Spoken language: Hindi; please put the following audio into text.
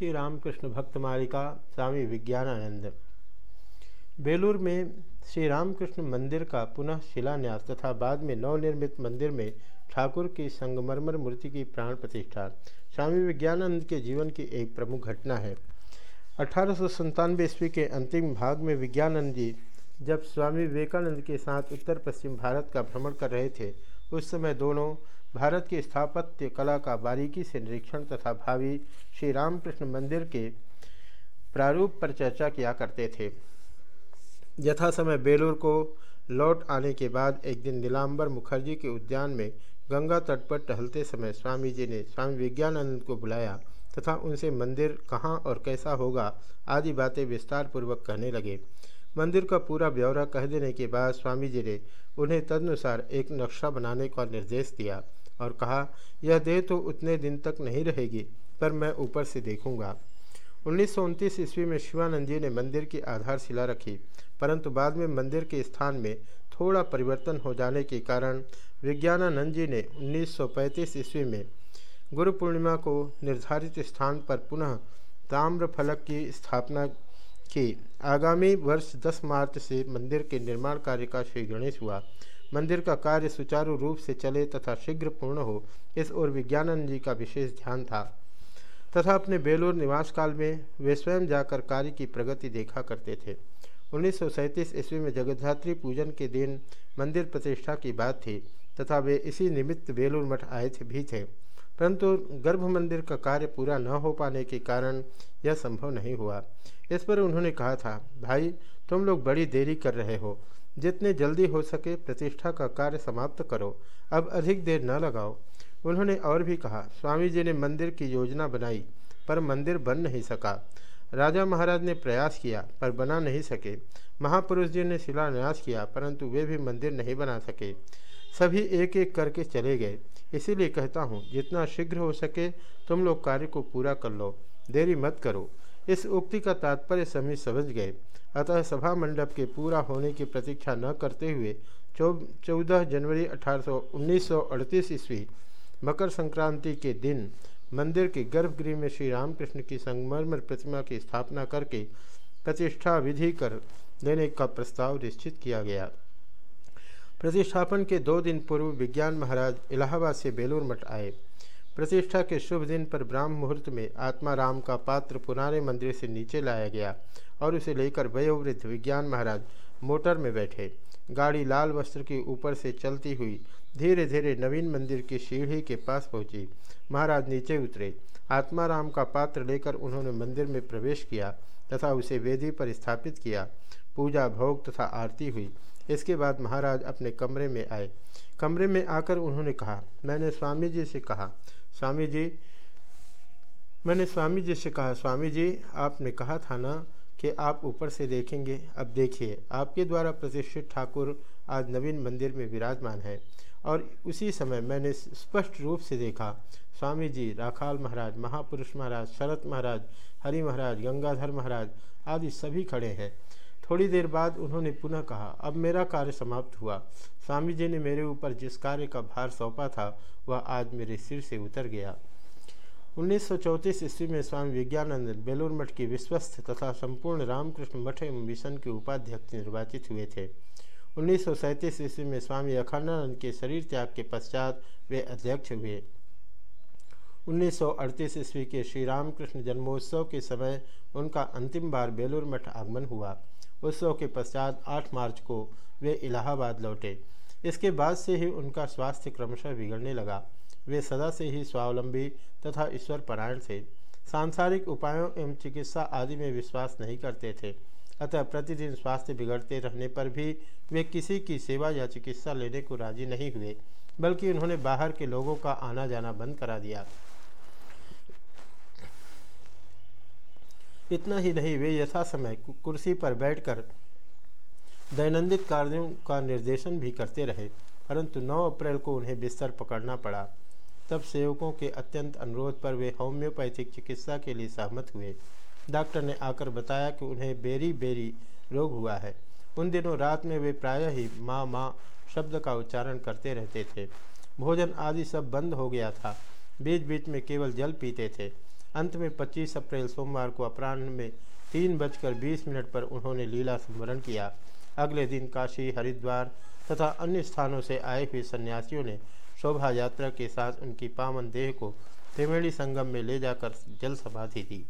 श्री रामकृष्ण भक्त मालिका स्वामी विज्ञानानंद। बेलूर में श्री रामकृष्ण मंदिर का पुनः शिलान्यास तथा बाद में नवनिर्मित मंदिर में ठाकुर की संगमरमर मूर्ति की प्राण प्रतिष्ठा, स्वामी विज्ञानानंद के जीवन की एक प्रमुख घटना है। अठारह सौ ईस्वी के अंतिम भाग में विज्ञानंद जी जब स्वामी विवेकानंद के साथ उत्तर पश्चिम भारत का भ्रमण कर रहे थे, उस समय दोनों भारत की स्थापत्य कला का बारीकी से निरीक्षण तथा भावी श्री रामकृष्ण मंदिर के प्रारूप पर चर्चा किया करते थे। यथा समय बेलूर को लौट आने के बाद एक दिन नीलाम्बर मुखर्जी के उद्यान में गंगा तट पर टहलते समय स्वामी जी ने स्वामी विज्ञानंद को बुलाया तथा उनसे मंदिर कहाँ और कैसा होगा आदि बातें विस्तार पूर्वक कहने लगे। मंदिर का पूरा ब्यौरा कह देने के बाद स्वामी जी ने उन्हें तदनुसार एक नक्शा बनाने का निर्देश दिया। और कहा, यह देह तो उतने दिन तक नहीं रहेगी, पर मैं ऊपर से देखूँगा। उन्नीस सौ उनतीस ईस्वी में शिवानंद जी ने मंदिर की आधारशिला रखी, परंतु बाद में मंदिर के स्थान में थोड़ा परिवर्तन हो जाने के कारण विज्ञानानंद जी ने 1935 ईस्वी में गुरु पूर्णिमा को निर्धारित स्थान पर पुनः ताम्र फलक की स्थापना की। आगामी वर्ष 10 मार्च से मंदिर के निर्माण कार्य का श्री गणेश हुआ। मंदिर का कार्य सुचारू रूप से चले तथा शीघ्र पूर्ण हो, इस ओर विज्ञानंद जी का विशेष ध्यान था। तथा अपने बेलूर निवास काल में वे स्वयं जाकर कार्य की प्रगति देखा करते थे। उन्नीस सौ सैंतीस ईस्वी में जगद्धात्री पूजन के दिन मंदिर प्रतिष्ठा की बात थी, तथा वे इसी निमित्त बेलूर मठ आए थे भी थे। परंतु गर्भ मंदिर का कार्य पूरा न हो पाने के कारण यह संभव नहीं हुआ। इस पर उन्होंने कहा था, भाई, तुम लोग बड़ी देरी कर रहे हो। जितने जल्दी हो सके प्रतिष्ठा का कार्य समाप्त करो, अब अधिक देर न लगाओ। उन्होंने और भी कहा स्वामी जी ने मंदिर की योजना बनाई, पर मंदिर बन नहीं सका। राजा महाराज ने प्रयास किया, पर बना नहीं सके। महापुरुष जी ने शिलान्यास किया, परंतु वे भी मंदिर नहीं बना सके। सभी एक एक करके चले गए। इसीलिए कहता हूँ, जितना शीघ्र हो सके, तुम लोग कार्य को पूरा कर लो। देरी मत करो। इस उक्ति का तात्पर्य सभी समझ गए। अतः सभा मंडप के पूरा होने की प्रतीक्षा न करते हुए चौदह जनवरी अठारह ईस्वी, मकर संक्रांति के दिन मंदिर के गर्भगृह में श्री रामकृष्ण की संगमरमर प्रतिमा की स्थापना करके प्रतिष्ठा विधि कर देने का प्रस्ताव निश्चित किया गया। प्रतिष्ठापन के दो दिन पूर्व विज्ञान महाराज इलाहाबाद से बेलूर मठ आए। प्रतिष्ठा के शुभ दिन पर ब्राह्म मुहूर्त में आत्मा राम का पात्र पुराने मंदिर से नीचे लाया गया और उसे लेकर वयोवृद्ध विज्ञान महाराज मोटर में बैठे। गाड़ी लाल वस्त्र के ऊपर से चलती हुई धीरे धीरे नवीन मंदिर की सीढ़ी के पास पहुँची। महाराज नीचे उतरे। आत्माराम का पात्र लेकर उन्होंने मंदिर में प्रवेश किया तथा उसे वेदी पर स्थापित किया। पूजा, भोग तथा आरती हुई। इसके बाद महाराज अपने कमरे में आए। कमरे में आकर उन्होंने कहा, मैंने स्वामी जी से कहा, स्वामी जी, मैंने स्वामी जी से कहा, स्वामी जी, आपने कहा था ना कि आप ऊपर से देखेंगे। अब देखिए, आपके द्वारा प्रतिष्ठित ठाकुर आज नवीन मंदिर में विराजमान है और उसी समय मैंने स्पष्ट रूप से देखा, स्वामी जी, राखाल महाराज, महापुरुष महाराज, शरत महाराज, हरि महाराज, गंगाधर महाराज आदि सभी खड़े हैं। थोड़ी देर बाद उन्होंने पुनः कहा, अब मेरा कार्य समाप्त हुआ। स्वामी जी ने मेरे ऊपर जिस कार्य का भार सौंपा था, वह आज मेरे सिर से उतर गया। उन्नीस सौ चौंतीस ईस्वी में स्वामी विज्ञानंद बेलूर मठ के विश्वस्त तथा संपूर्ण रामकृष्ण मठ एवं मिशन के उपाध्यक्ष निर्वाचित हुए थे। उन्नीस सौ सैंतीस ईस्वी में स्वामी अखंडानंद के शरीर त्याग के पश्चात वे अध्यक्ष हुए। उन्नीस सौ अड़तीस ईस्वी के श्री रामकृष्ण जन्मोत्सव के समय उनका अंतिम बार बेलूर मठ आगमन हुआ। उत्सव के पश्चात 8 मार्च को वे इलाहाबाद लौटे। इसके बाद से ही उनका स्वास्थ्य क्रमशः बिगड़ने लगा। वे सदा से ही स्वावलंबी तथा ईश्वर परायण थे। सांसारिक उपायों एवं चिकित्सा आदि में विश्वास नहीं करते थे। अतः प्रतिदिन स्वास्थ्य बिगड़ते रहने पर भी वे किसी की सेवा या चिकित्सा लेने को राज़ी नहीं हुए, बल्कि उन्होंने बाहर के लोगों का आना जाना बंद करा दिया। इतना ही नहीं, वे यथा समय कुर्सी पर बैठकर दैनंदिन कार्यों का निर्देशन भी करते रहे, परंतु 9 अप्रैल को उन्हें बिस्तर पकड़ना पड़ा। तब सेवकों के अत्यंत अनुरोध पर वे होम्योपैथिक चिकित्सा के लिए सहमत हुए। डॉक्टर ने आकर बताया कि उन्हें बेरी बेरी रोग हुआ है। उन दिनों रात में वे प्रायः ही माँ माँ शब्द का उच्चारण करते रहते थे। भोजन आदि सब बंद हो गया था। बीच बीच में केवल जल पीते थे। अंत में 25 अप्रैल सोमवार को अपराह्न में तीन बजकर बीस मिनट पर उन्होंने लीला स्मरण किया। अगले दिन काशी, हरिद्वार तथा अन्य स्थानों से आए हुए सन्यासियों ने शोभा यात्रा के साथ उनकी पावन देह को त्रिवेणी संगम में ले जाकर जल समाधि दी।